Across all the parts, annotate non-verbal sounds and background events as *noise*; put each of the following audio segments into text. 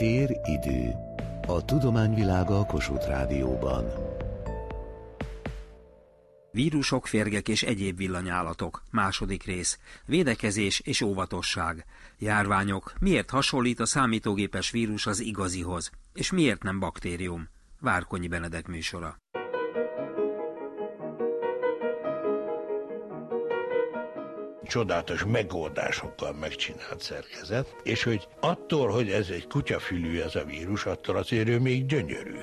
Tér-idő. A tudományvilága a Kossuth Rádióban. Vírusok, férgek és egyéb villanyállatok. Második rész. Védekezés és óvatosság. Járványok. Miért hasonlít a számítógépes vírus az igazihoz? És miért nem baktérium? Várkonyi Benedek műsora. Csodálatos megoldásokkal megcsinált szerkezet, és hogy attól, hogy ez egy kutyafülű ez a vírus, attól azért ő még gyönyörű.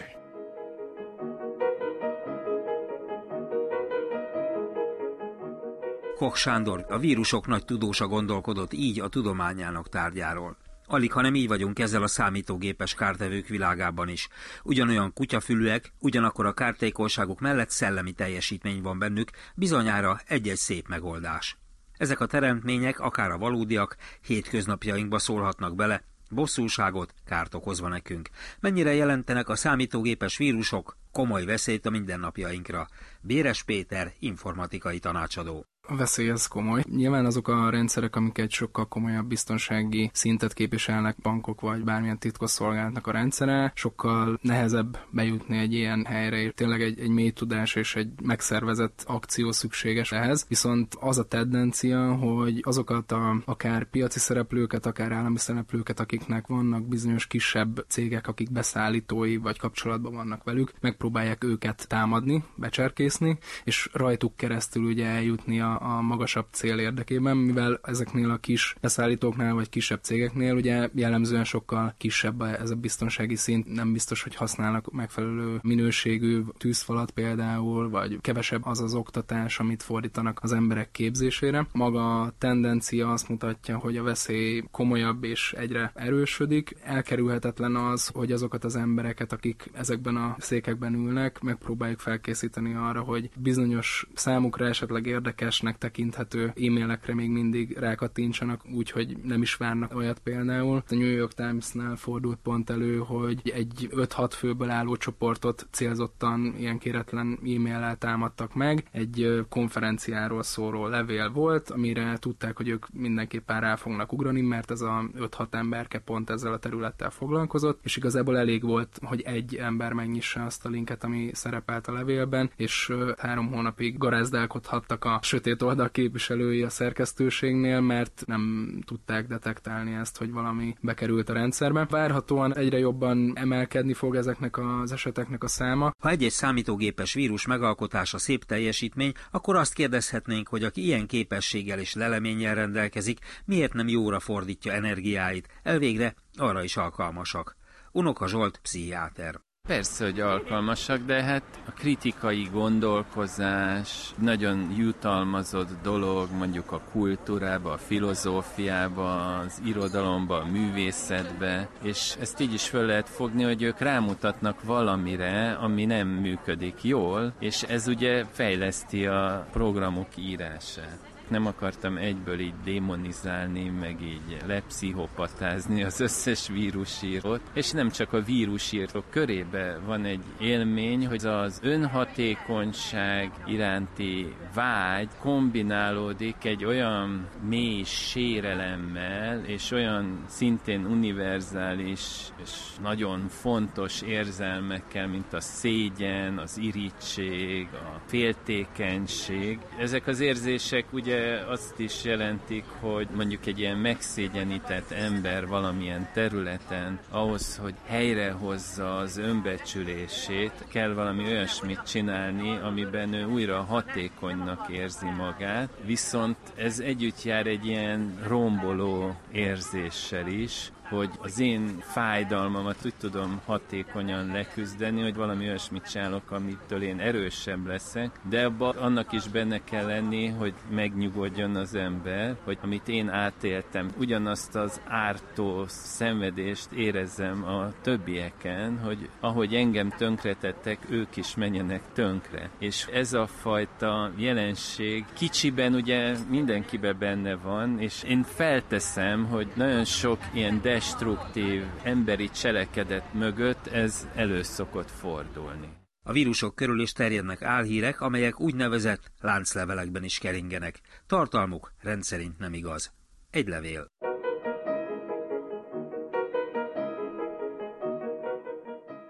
Koch Sándor, a vírusok nagy tudósa gondolkodott így a tudományának tárgyáról. Alig, ha nem így vagyunk ezzel a számítógépes kártevők világában is. Ugyanolyan kutyafülűek, ugyanakkor a kártékonyságuk mellett szellemi teljesítmény van bennük, bizonyára egy-egy szép megoldás. Ezek a teremtmények, akár a valódiak, hétköznapjainkba szólhatnak bele, bosszúságot, kárt okozva nekünk. Mennyire jelentenek a számítógépes vírusok komoly veszélyt a mindennapjainkra? Béres Péter, informatikai tanácsadó. Veszély ez komoly. Nyilván azok a rendszerek, amik egy sokkal komolyabb biztonsági szintet képviselnek bankok vagy bármilyen titkosszolgálatnak a rendszere, sokkal nehezebb bejutni egy ilyen helyre, tényleg egy, egy mély tudás és egy megszervezett akció szükséges ehhez. Viszont az a tendencia, hogy azokat a akár piaci szereplőket, akár állami szereplőket, akiknek vannak bizonyos kisebb cégek, akik beszállítói vagy kapcsolatban vannak velük, megpróbálják őket támadni, becserkészni, és rajtuk keresztül ugye eljutni a a magasabb cél érdekében, mivel ezeknél a kis beszállítóknál vagy kisebb cégeknél ugye jellemzően sokkal kisebb ez a biztonsági szint, nem biztos, hogy használnak megfelelő minőségű tűzfalat például, vagy kevesebb az az oktatás, amit fordítanak az emberek képzésére. Maga a tendencia azt mutatja, hogy a veszély komolyabb és egyre erősödik. Elkerülhetetlen az, hogy azokat az embereket, akik ezekben a székekben ülnek, megpróbáljuk felkészíteni arra, hogy bizonyos számukra esetleg érdekes érdekesnek tekinthető e-mailekre még mindig rákattintsanak, úgyhogy nem is várnak olyat például. A New York Times-nál fordult pont elő, hogy egy 5-6 főből álló csoportot célzottan ilyen kéretlen e-maillel támadtak meg. Egy konferenciáról szóló levél volt, amire tudták, hogy ők mindenképpen rá fognak ugrani, mert ez a 5-6 emberke pont ezzel a területtel foglalkozott, és igazából elég volt, hogy egy ember megnyissa azt a linket, ami szerepelt a levélben, és három hónapig garázdálkodhattak a sötét két oldal képviselői a szerkesztőségnél, mert nem tudták detektálni ezt, hogy valami bekerült a rendszerbe. Várhatóan egyre jobban emelkedni fog ezeknek az eseteknek a száma. Ha egy-egy számítógépes vírus megalkotása szép teljesítmény, akkor azt kérdezhetnénk, hogy aki ilyen képességgel és leleménnyel rendelkezik, miért nem jóra fordítja energiáit, elvégre arra is alkalmasak. Unoka Zsolt, pszichiáter. Persze, hogy alkalmasak, de hát a kritikai gondolkozás nagyon jutalmazott dolog, mondjuk a kultúrába, a filozófiába, az irodalomba, a művészetbe, és ezt így is föl lehet fogni, hogy ők rámutatnak valamire, ami nem működik jól, és ez ugye fejleszti a programok írását nem akartam egyből így démonizálni, meg így lepszichopatázni az összes vírusírót, és nem csak a vírusírók körébe van egy élmény, hogy az önhatékonyság iránti vágy kombinálódik egy olyan mély sérelemmel, és olyan szintén univerzális és nagyon fontos érzelmekkel, mint a szégyen, az irítség, a féltékenység. Ezek az érzések ugye azt is jelentik, hogy mondjuk egy ilyen megszégyenített ember valamilyen területen ahhoz, hogy helyrehozza az önbecsülését, kell valami olyasmit csinálni, amiben ő újra hatékonynak érzi magát, viszont ez együtt jár egy ilyen romboló érzéssel is, hogy az én fájdalmamat úgy tudom hatékonyan leküzdeni, hogy valami olyasmit csinálok, amitől én erősebb leszek, de abban annak is benne kell lenni, hogy megnyugodjon az ember, hogy amit én átéltem, ugyanazt az ártó szenvedést érezzem a többieken, hogy ahogy engem tönkretettek, ők is menjenek tönkre. És ez a fajta jelenség kicsiben ugye mindenkiben benne van, és én felteszem, hogy nagyon sok ilyen de destruktív emberi cselekedet mögött ez elő szokott fordulni. A vírusok körül is terjednek álhírek, amelyek úgynevezett lánclevelekben is keringenek. Tartalmuk rendszerint nem igaz. Egy levél.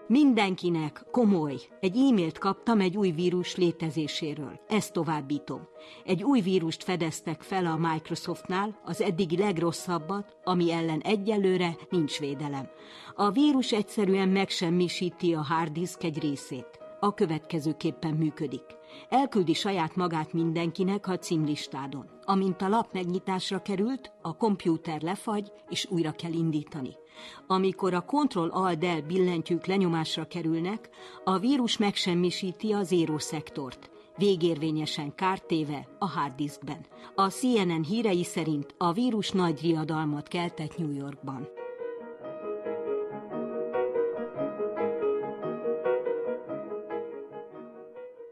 Mindenkinek komoly. Egy e-mailt kaptam egy új vírus létezéséről. Ezt továbbítom. Egy új vírust fedeztek fel a Microsoftnál, az eddigi legrosszabbat, ami ellen egyelőre nincs védelem. A vírus egyszerűen megsemmisíti a harddisk egy részét. A következőképpen működik. Elküldi saját magát mindenkinek a címlistádon. Amint a lap megnyitásra került, a kompjúter lefagy, és újra kell indítani. Amikor a Ctrl-Alt-Del billentyűk lenyomásra kerülnek, a vírus megsemmisíti zéró szektort, végérvényesen kártéve a harddiskben. A CNN hírei szerint a vírus nagy riadalmat keltett New Yorkban.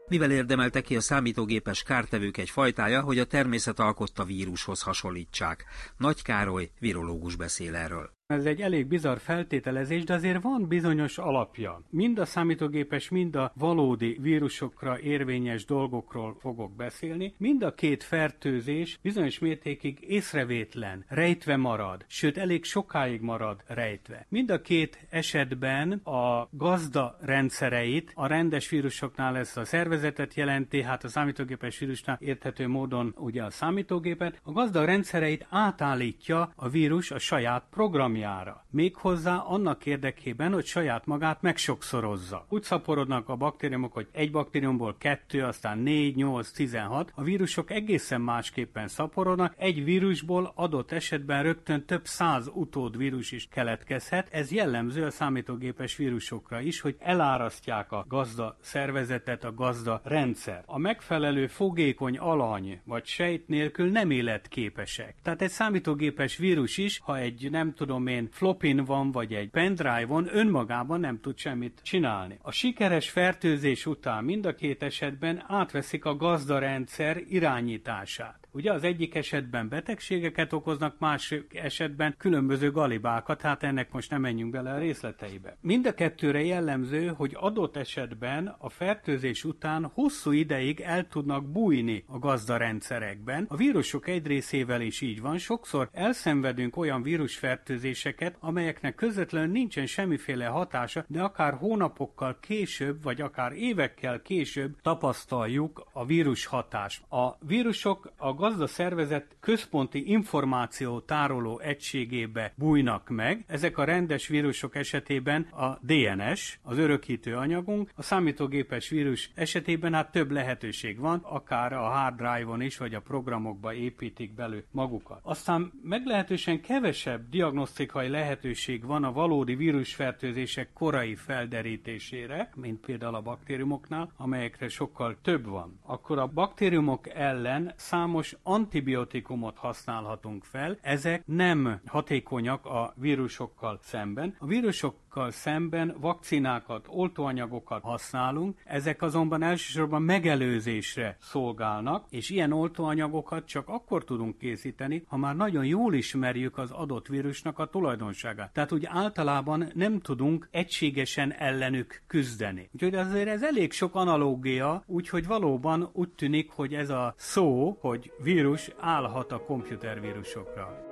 Mivel érdemelte ki a számítógépes kártevők egy fajtája, hogy a természet alkotta vírushoz hasonlítsák. Nagy Károly, virológus beszél erről. Ez egy elég bizarr feltételezés, de azért van bizonyos alapja. Mind a számítógépes, mind a valódi vírusokra érvényes dolgokról fogok beszélni. Mind a két fertőzés bizonyos mértékig észrevétlen, rejtve marad, sőt elég sokáig marad rejtve. Mind a két esetben a gazda rendszereit, a rendes vírusoknál ez a szervezetet jelenti, hát a számítógépes vírusnál érthető módon ugye a számítógépet, a gazda rendszereit átállítja a vírus a saját program programjára. Méghozzá annak érdekében, hogy saját magát megsokszorozza. Úgy szaporodnak a baktériumok, hogy egy baktériumból kettő, aztán négy, nyolc, tizenhat. A vírusok egészen másképpen szaporodnak. Egy vírusból adott esetben rögtön több száz utódvírus is keletkezhet. Ez jellemző a számítógépes vírusokra is, hogy elárasztják a gazda szervezetet, a gazda rendszer. A megfelelő fogékony alany vagy sejt nélkül nem életképesek. Tehát egy számítógépes vírus is, ha egy nem tudom tudom én, flopin van, vagy egy pendrive-on, önmagában nem tud semmit csinálni. A sikeres fertőzés után mind a két esetben átveszik a gazdarendszer irányítását. Ugye az egyik esetben betegségeket okoznak, másik esetben különböző galibákat, hát ennek most nem menjünk bele a részleteibe. Mind a kettőre jellemző, hogy adott esetben a fertőzés után hosszú ideig el tudnak bújni a gazdarendszerekben. A vírusok egy részével is így van, sokszor elszenvedünk olyan vírusfertőzéseket, amelyeknek közvetlenül nincsen semmiféle hatása, de akár hónapokkal később, vagy akár évekkel később tapasztaljuk a vírus hatást. A vírusok a gazda szervezet központi információ tároló egységébe bújnak meg. Ezek a rendes vírusok esetében a DNS, az örökítő anyagunk, a számítógépes vírus esetében hát több lehetőség van, akár a hard drive-on is, vagy a programokba építik belő magukat. Aztán meglehetősen kevesebb diagnosztikai lehetőség van a valódi vírusfertőzések korai felderítésére, mint például a baktériumoknál, amelyekre sokkal több van. Akkor a baktériumok ellen számos antibiotikumot használhatunk fel, ezek nem hatékonyak a vírusokkal szemben. A vírusok szemben vakcinákat, oltóanyagokat használunk, ezek azonban elsősorban megelőzésre szolgálnak, és ilyen oltóanyagokat csak akkor tudunk készíteni, ha már nagyon jól ismerjük az adott vírusnak a tulajdonságát. Tehát úgy általában nem tudunk egységesen ellenük küzdeni. Úgyhogy azért ez elég sok analógia, úgyhogy valóban úgy tűnik, hogy ez a szó, hogy vírus állhat a komputervírusokra.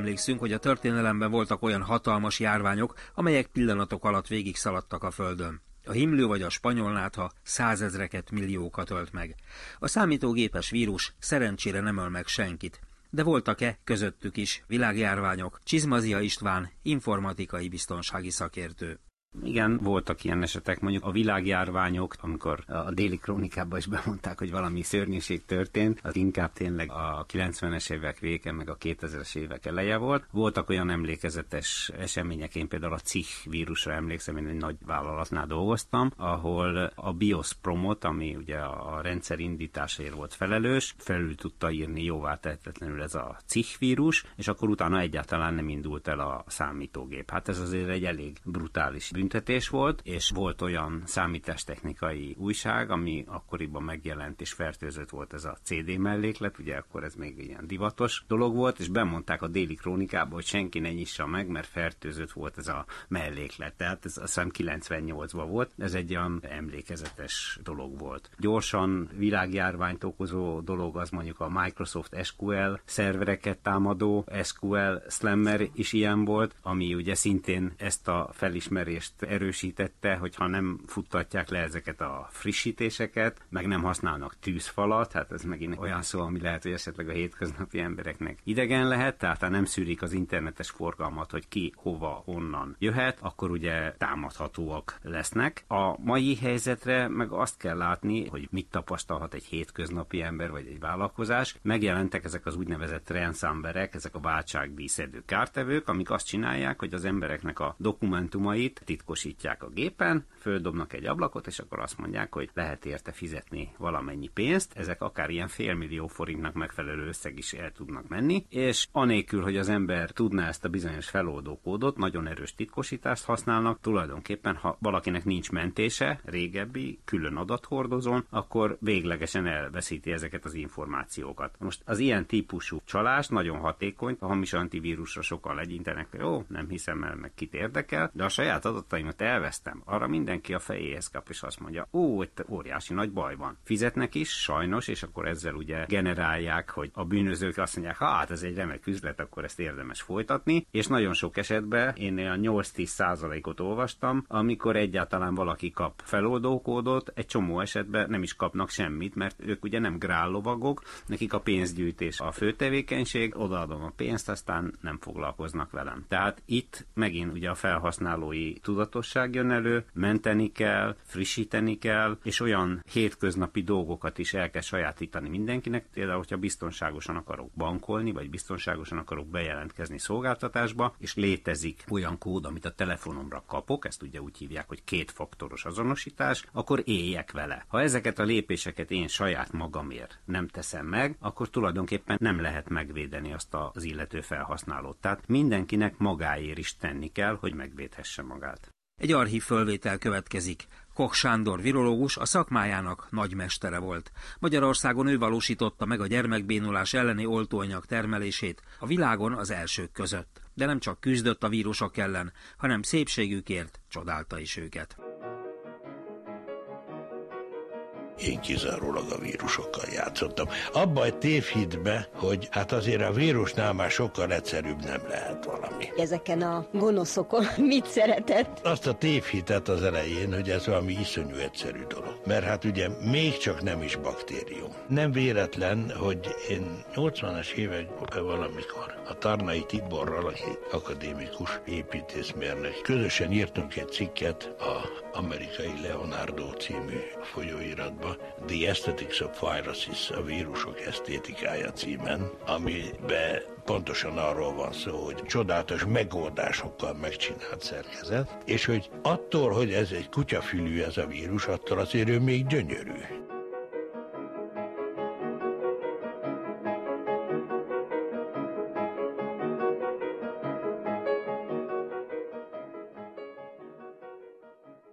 Emlékszünk, hogy a történelemben voltak olyan hatalmas járványok, amelyek pillanatok alatt végig szaladtak a földön. A himlő vagy a spanyolnátha százezreket, milliókat ölt meg. A számítógépes vírus szerencsére nem öl meg senkit. De voltak-e közöttük is világjárványok? Csizmazia István, informatikai biztonsági szakértő. Igen, voltak ilyen esetek, mondjuk a világjárványok, amikor a déli krónikában is bemondták, hogy valami szörnyűség történt, az inkább tényleg a 90-es évek vége, meg a 2000-es évek eleje volt. Voltak olyan emlékezetes események, én például a CIH vírusra emlékszem, én egy nagy vállalatnál dolgoztam, ahol a BIOS promot, ami ugye a rendszer indításáért volt felelős, felül tudta írni jóvá tehetetlenül ez a CIH vírus, és akkor utána egyáltalán nem indult el a számítógép. Hát ez azért egy elég brutális büntetés volt, és volt olyan számítástechnikai újság, ami akkoriban megjelent és fertőzött volt ez a CD melléklet, ugye akkor ez még ilyen divatos dolog volt, és bemondták a déli krónikába, hogy senki ne nyissa meg, mert fertőzött volt ez a melléklet. Tehát ez azt hiszem 98-ban volt, ez egy olyan emlékezetes dolog volt. Gyorsan világjárványt okozó dolog az mondjuk a Microsoft SQL szervereket támadó SQL Slammer is ilyen volt, ami ugye szintén ezt a felismerést erősítette, hogyha nem futtatják le ezeket a frissítéseket, meg nem használnak tűzfalat, hát ez megint olyan szó, ami lehet, hogy esetleg a hétköznapi embereknek idegen lehet, tehát ha nem szűrik az internetes forgalmat, hogy ki, hova, honnan jöhet, akkor ugye támadhatóak lesznek. A mai helyzetre meg azt kell látni, hogy mit tapasztalhat egy hétköznapi ember vagy egy vállalkozás. Megjelentek ezek az úgynevezett ransomware ezek a váltságdíszedő kártevők, amik azt csinálják, hogy az embereknek a dokumentumait titkosítják a gépen, földobnak egy ablakot, és akkor azt mondják, hogy lehet érte fizetni valamennyi pénzt. Ezek akár ilyen félmillió forintnak megfelelő összeg is el tudnak menni, és anélkül, hogy az ember tudná ezt a bizonyos feloldó kódot, nagyon erős titkosítást használnak. Tulajdonképpen, ha valakinek nincs mentése, régebbi, külön adathordozón, akkor véglegesen elveszíti ezeket az információkat. Most az ilyen típusú csalás nagyon hatékony, a hamis antivírusra sokan legyintenek, jó, nem hiszem el, meg kit érdekel, de a saját adataimat elvesztem. Arra mindenki a fejéhez kap, és azt mondja, ó, itt óriási nagy baj van. Fizetnek is, sajnos, és akkor ezzel ugye generálják, hogy a bűnözők azt mondják, hát ez egy remek üzlet, akkor ezt érdemes folytatni, és nagyon sok esetben én a 8-10 százalékot olvastam, amikor egyáltalán valaki kap feloldókódot, egy csomó esetben nem is kapnak semmit, mert ők ugye nem grállovagok, nekik a pénzgyűjtés a fő tevékenység, odaadom a pénzt, aztán nem foglalkoznak velem. Tehát itt megint ugye a felhasználói tudatosság jön elő, menteni kell, frissíteni kell, és olyan hétköznapi dolgokat is el kell sajátítani mindenkinek, például, hogyha biztonságosan akarok bankolni, vagy biztonságosan akarok bejelentkezni szolgáltatásba, és létezik olyan kód, amit a telefonomra kapok, ezt ugye úgy hívják, hogy kétfaktoros azonosítás, akkor éljek vele. Ha ezeket a lépéseket én saját magamért nem teszem meg, akkor tulajdonképpen nem lehet megvédeni azt az illető felhasználót. Tehát mindenkinek magáért is tenni kell, hogy megvédhesse magát. Egy archív fölvétel következik. Koch Sándor virológus a szakmájának nagymestere volt. Magyarországon ő valósította meg a gyermekbénulás elleni oltóanyag termelését a világon az elsők között. De nem csak küzdött a vírusok ellen, hanem szépségükért csodálta is őket én kizárólag a vírusokkal játszottam. Abba egy tévhitbe, hogy hát azért a vírusnál már sokkal egyszerűbb nem lehet valami. Ezeken a gonoszokon *laughs* mit szeretett? Azt a tévhitet az elején, hogy ez valami iszonyú egyszerű dolog. Mert hát ugye még csak nem is baktérium. Nem véletlen, hogy én 80-as években valamikor a Tarnai Tiborral, aki akadémikus építészmérnök, közösen írtunk egy cikket a amerikai Leonardo című folyóiratba, The Aesthetics of Viruses, a vírusok esztétikája címen, amiben pontosan arról van szó, hogy csodálatos megoldásokkal megcsinált szerkezet, és hogy attól, hogy ez egy kutyafülű ez a vírus, attól azért ő még gyönyörű.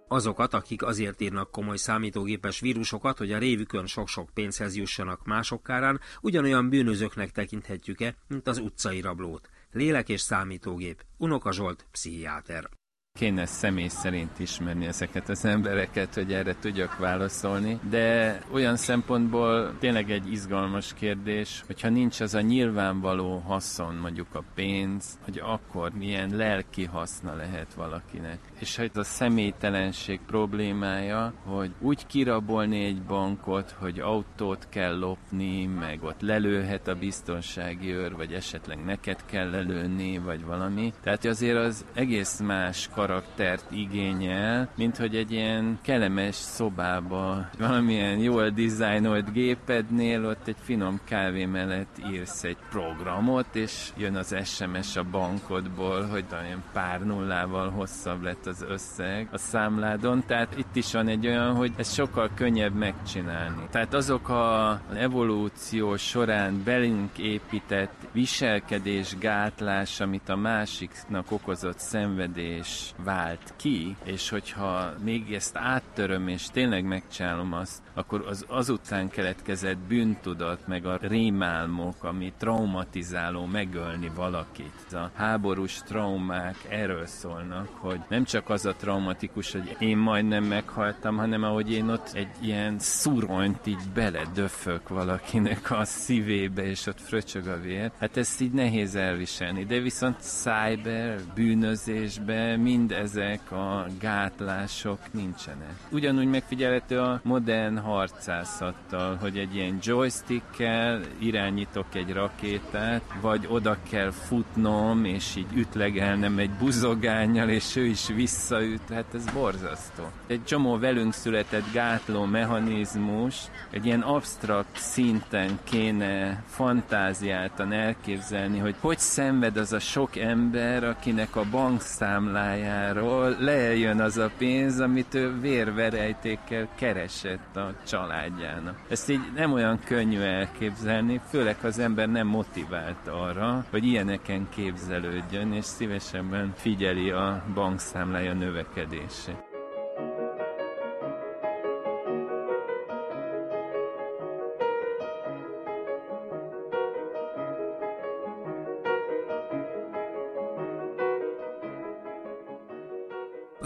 Azokat, akik azért írnak komoly számítógépes vírusokat, hogy a révükön sok-sok pénzhez jussanak mások kárán, ugyanolyan bűnözőknek tekinthetjük-e, mint az utcai rablót. Lélek és számítógép. Unoka Zsolt, pszichiáter kéne személy szerint ismerni ezeket az embereket, hogy erre tudjak válaszolni, de olyan szempontból tényleg egy izgalmas kérdés, hogyha nincs az a nyilvánvaló haszon, mondjuk a pénz, hogy akkor milyen lelki haszna lehet valakinek. És hogy a személytelenség problémája, hogy úgy kirabolni egy bankot, hogy autót kell lopni, meg ott lelőhet a biztonsági őr, vagy esetleg neked kell lelőni, vagy valami. Tehát azért az egész más kar karaktert igényel, mint hogy egy ilyen kellemes szobába, valamilyen jól dizájnolt gépednél ott egy finom kávé mellett írsz egy programot, és jön az SMS a bankodból, hogy olyan pár nullával hosszabb lett az összeg a számládon, tehát itt is van egy olyan, hogy ez sokkal könnyebb megcsinálni. Tehát azok a evolúció során belünk épített viselkedés gátlás, amit a másiknak okozott szenvedés vált ki, és hogyha még ezt áttöröm, és tényleg megcsinálom azt, akkor az azután keletkezett bűntudat, meg a rémálmok, ami traumatizáló megölni valakit. A háborús traumák erről szólnak, hogy nem csak az a traumatikus, hogy én majdnem meghaltam, hanem ahogy én ott egy ilyen szuronyt így beledöfök valakinek a szívébe, és ott fröcsög a vér. Hát ezt így nehéz elviselni, de viszont cyber, bűnözésbe mind ezek a gátlások nincsenek. Ugyanúgy megfigyelhető a modern harcászattal, hogy egy ilyen joystickkel irányítok egy rakétát, vagy oda kell futnom, és így ütlegelnem egy buzogányjal, és ő is visszaüt, hát ez borzasztó. Egy csomó velünk született gátló mechanizmus, egy ilyen absztrakt szinten kéne fantáziáltan elképzelni, hogy hogy szenved az a sok ember, akinek a bankszámlájáról lejön az a pénz, amit ő vérverejtékkel keresett a családjának. Ezt így nem olyan könnyű elképzelni, főleg ha az ember nem motivált arra, hogy ilyeneken képzelődjön, és szívesebben figyeli a bankszámlája növekedését.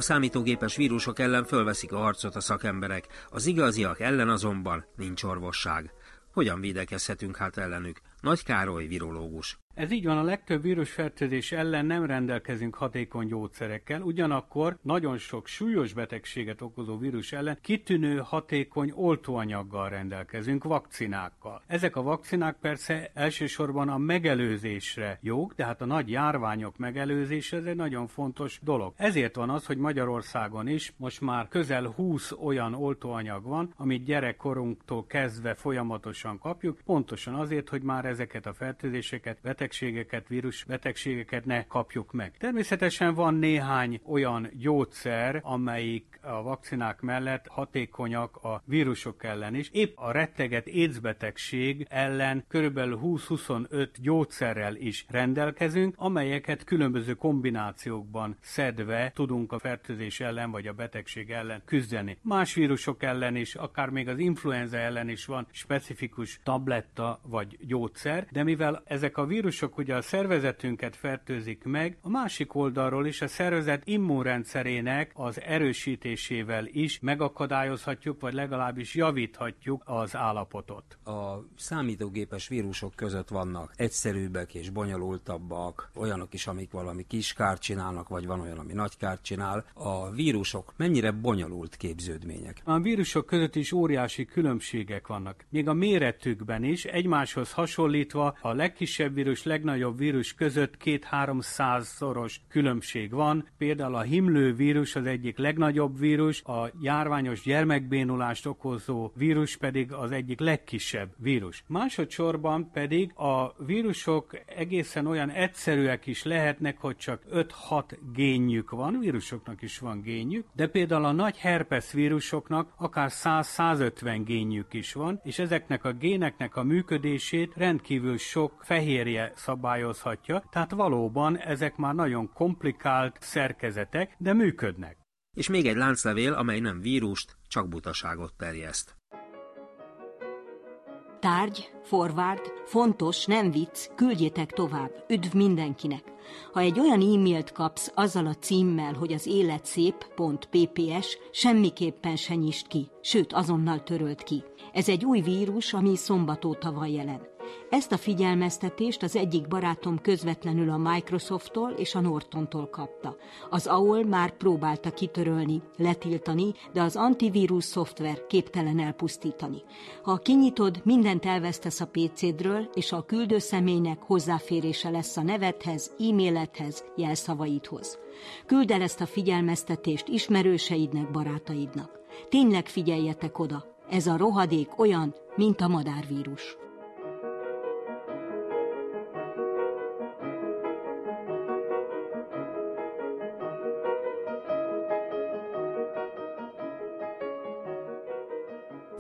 Számítógépes vírusok ellen fölveszik a harcot a szakemberek, az igaziak ellen azonban nincs orvosság. Hogyan védekezhetünk hát ellenük? Nagy Károly virológus. Ez így van, a legtöbb vírusfertőzés ellen nem rendelkezünk hatékony gyógyszerekkel, ugyanakkor nagyon sok súlyos betegséget okozó vírus ellen kitűnő hatékony oltóanyaggal rendelkezünk, vakcinákkal. Ezek a vakcinák persze elsősorban a megelőzésre jók, de hát a nagy járványok megelőzése ez egy nagyon fontos dolog. Ezért van az, hogy Magyarországon is most már közel 20 olyan oltóanyag van, amit gyerekkorunktól kezdve folyamatosan kapjuk, pontosan azért, hogy már ezeket a fertőzéseket, betegségeket, vírusbetegségeket ne kapjuk meg. Természetesen van néhány olyan gyógyszer, amelyik a vakcinák mellett hatékonyak a vírusok ellen is. Épp a retteget AIDS betegség ellen körülbelül 20-25 gyógyszerrel is rendelkezünk, amelyeket különböző kombinációkban szedve tudunk a fertőzés ellen vagy a betegség ellen küzdeni. Más vírusok ellen is, akár még az influenza ellen is van specifikus tabletta vagy gyógyszer, de mivel ezek a vírusok ugye a szervezetünket fertőzik meg, a másik oldalról is a szervezet immunrendszerének az erősítés kezelésével is megakadályozhatjuk, vagy legalábbis javíthatjuk az állapotot. A számítógépes vírusok között vannak egyszerűbbek és bonyolultabbak, olyanok is, amik valami kis kárt csinálnak, vagy van olyan, ami nagy kárt csinál. A vírusok mennyire bonyolult képződmények? A vírusok között is óriási különbségek vannak. Még a méretükben is egymáshoz hasonlítva a legkisebb vírus, legnagyobb vírus között két-háromszázszoros különbség van. Például a himlő vírus az egyik legnagyobb vírus, a járványos gyermekbénulást okozó vírus pedig az egyik legkisebb vírus. Másodszorban pedig a vírusok egészen olyan egyszerűek is lehetnek, hogy csak 5-6 génjük van, vírusoknak is van génjük, de például a nagy herpes vírusoknak akár 100-150 génjük is van, és ezeknek a géneknek a működését rendkívül sok fehérje szabályozhatja, tehát valóban ezek már nagyon komplikált szerkezetek, de működnek és még egy lánclevél, amely nem vírust, csak butaságot terjeszt. Tárgy, forward, fontos, nem vicc, küldjétek tovább, üdv mindenkinek. Ha egy olyan e-mailt kapsz azzal a címmel, hogy az életszép.pps, semmiképpen se nyist ki, sőt azonnal törölt ki. Ez egy új vírus, ami szombat óta van jelen. Ezt a figyelmeztetést az egyik barátom közvetlenül a Microsofttól és a Nortontól kapta. Az AOL már próbálta kitörölni, letiltani, de az antivírus szoftver képtelen elpusztítani. Ha kinyitod, mindent elvesztesz a PC-dről, és a küldő személynek hozzáférése lesz a nevedhez, e-mailedhez, jelszavaidhoz. Küld el ezt a figyelmeztetést ismerőseidnek, barátaidnak. Tényleg figyeljetek oda, ez a rohadék olyan, mint a madárvírus.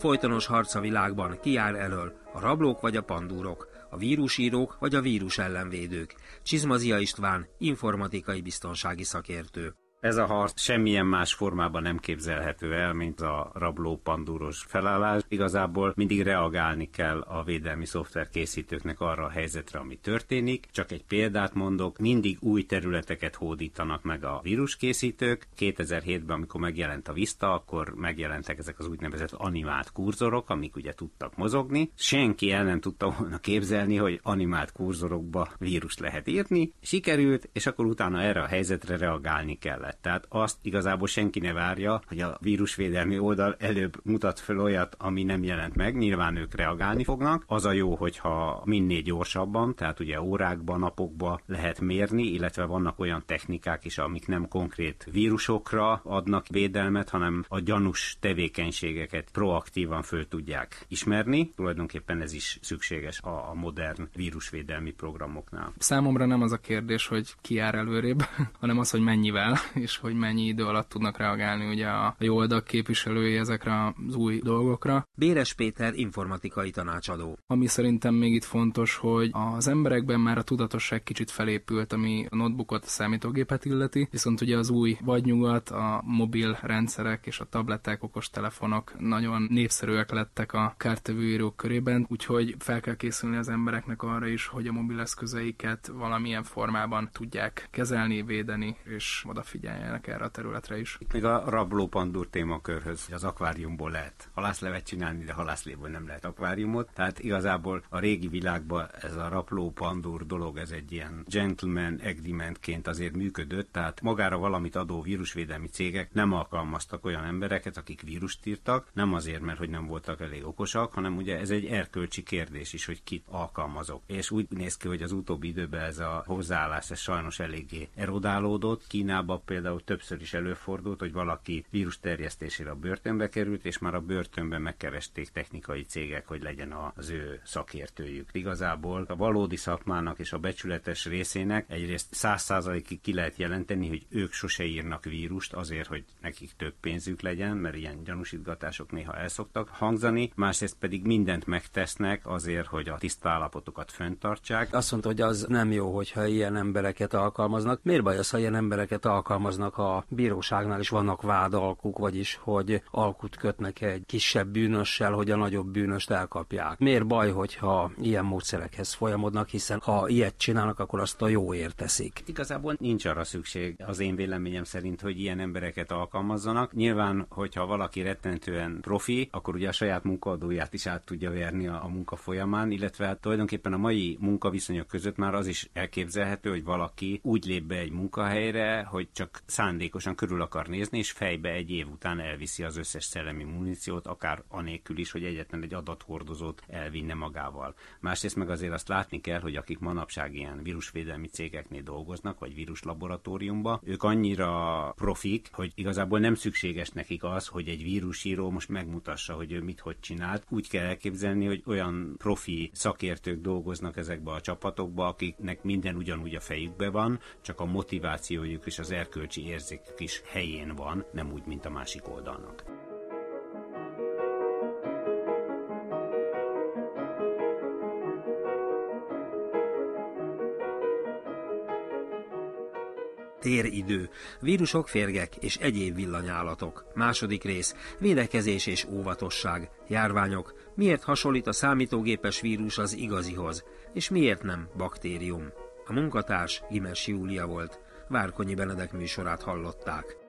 Folytonos harc a világban, ki jár elől, a rablók vagy a pandúrok, a vírusírók vagy a vírus ellenvédők. Csizmazia István, informatikai biztonsági szakértő. Ez a harc semmilyen más formában nem képzelhető el, mint a rabló pandúros felállás. Igazából mindig reagálni kell a védelmi szoftver készítőknek arra a helyzetre, ami történik. Csak egy példát mondok, mindig új területeket hódítanak meg a víruskészítők. 2007-ben, amikor megjelent a Vista, akkor megjelentek ezek az úgynevezett animált kurzorok, amik ugye tudtak mozogni. Senki el nem tudta volna képzelni, hogy animált kurzorokba vírust lehet írni. Sikerült, és akkor utána erre a helyzetre reagálni kellett. Tehát azt igazából senki ne várja, hogy a vírusvédelmi oldal előbb mutat fel olyat, ami nem jelent meg. Nyilván ők reagálni fognak. Az a jó, hogyha minél gyorsabban, tehát ugye órákban, napokban lehet mérni, illetve vannak olyan technikák is, amik nem konkrét vírusokra adnak védelmet, hanem a gyanús tevékenységeket proaktívan föl tudják ismerni. Tulajdonképpen ez is szükséges a modern vírusvédelmi programoknál. Számomra nem az a kérdés, hogy ki jár előrébb, *laughs* hanem az, hogy mennyivel, és hogy mennyi idő alatt tudnak reagálni ugye a jó oldal képviselői ezekre az új dolgokra. Béres Péter informatikai tanácsadó. Ami szerintem még itt fontos, hogy az emberekben már a tudatosság kicsit felépült, ami a notebookot, a számítógépet illeti, viszont ugye az új vagy nyugat, a mobil rendszerek és a tabletek, okos telefonok nagyon népszerűek lettek a kártevőírók körében, úgyhogy fel kell készülni az embereknek arra is, hogy a mobileszközeiket valamilyen formában tudják kezelni, védeni, és odafigyeljenek erre a területre is. Itt még a rabló pandúr témakörhöz, az akváriumból lehet halászlevet csinálni, de halászléból nem lehet akváriumot. Tehát igazából a régi világban ez a rabló pandúr dolog, ez egy ilyen gentleman agreementként azért működött, tehát magára valamit adó vírusvédelmi cégek nem alkalmaztak olyan embereket, akik vírust írtak, nem azért, mert hogy nem voltak elég okosak, hanem ugye ez egy erkölcsi kérdés is, hogy kit alkalmazok. És úgy néz ki, hogy az utóbbi időben ez a hozzáállás ez sajnos eléggé erodálódott. Kínában például többször is előfordult, hogy valaki vírus terjesztésére a börtönbe került, és már a börtönben megkeresték technikai cégek, hogy legyen az ő szakértőjük. Igazából a valódi szakmának és a becsületes részének egyrészt száz százalékig ki lehet jelenteni, hogy ők sose írnak vírust azért, hogy nekik több pénzük legyen, mert ilyen gyanúsítgatások néha elszoktak hangzani, másrészt pedig mindent megtesznek azért, hogy a tiszta állapotokat fenntartsák. Azt mondta, hogy az nem jó, hogyha ilyen embereket alkalmaznak. Miért baj az, ha ilyen embereket alkalmaznak a bíróságnál is vannak vádalkuk, vagyis hogy alkut kötnek egy kisebb bűnössel, hogy a nagyobb bűnöst elkapják. Miért baj, hogyha ilyen módszerekhez folyamodnak, hiszen ha ilyet csinálnak, akkor azt a jóért teszik. Igazából nincs arra szükség az én véleményem szerint, hogy ilyen embereket alkalmazzanak. Nyilván, hogyha valaki rettentően profi, akkor ugye a saját munkaadóját is át tudja verni a, a munka folyamán, illetve hát tulajdonképpen a mai munkaviszonyok között már az is elképzelhető, hogy valaki úgy lép be egy munkahelyre, hogy csak szándékosan körül akar nézni, és fejbe egy év után elviszi az összes szellemi muníciót, akár anélkül is, hogy egyetlen egy adathordozót elvinne magával. Másrészt meg azért azt látni kell, hogy akik manapság ilyen vírusvédelmi cégeknél dolgoznak, vagy víruslaboratóriumba, ők annyira profik, hogy igazából nem szükséges nekik az, hogy egy vírusíró most megmutassa, hogy ő mit hogy csinált. Úgy kell elképzelni, hogy olyan profi szakértők dolgoznak ezekbe a csapatokba, akiknek minden ugyanúgy a fejükbe van, csak a motivációjuk és az erkölcsi érzékük is helyén van, nem úgy, mint a másik oldalnak. Téridő, vírusok, férgek és egyéb villanyállatok. Második rész, védekezés és óvatosság, járványok, miért hasonlít a számítógépes vírus az igazihoz, és miért nem baktérium. A munkatárs Gimes Júlia volt. Várkonyi Benedek műsorát hallották.